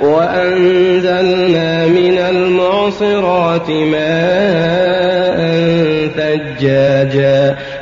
وأنزلنا من المعصرات ماء ثجاجا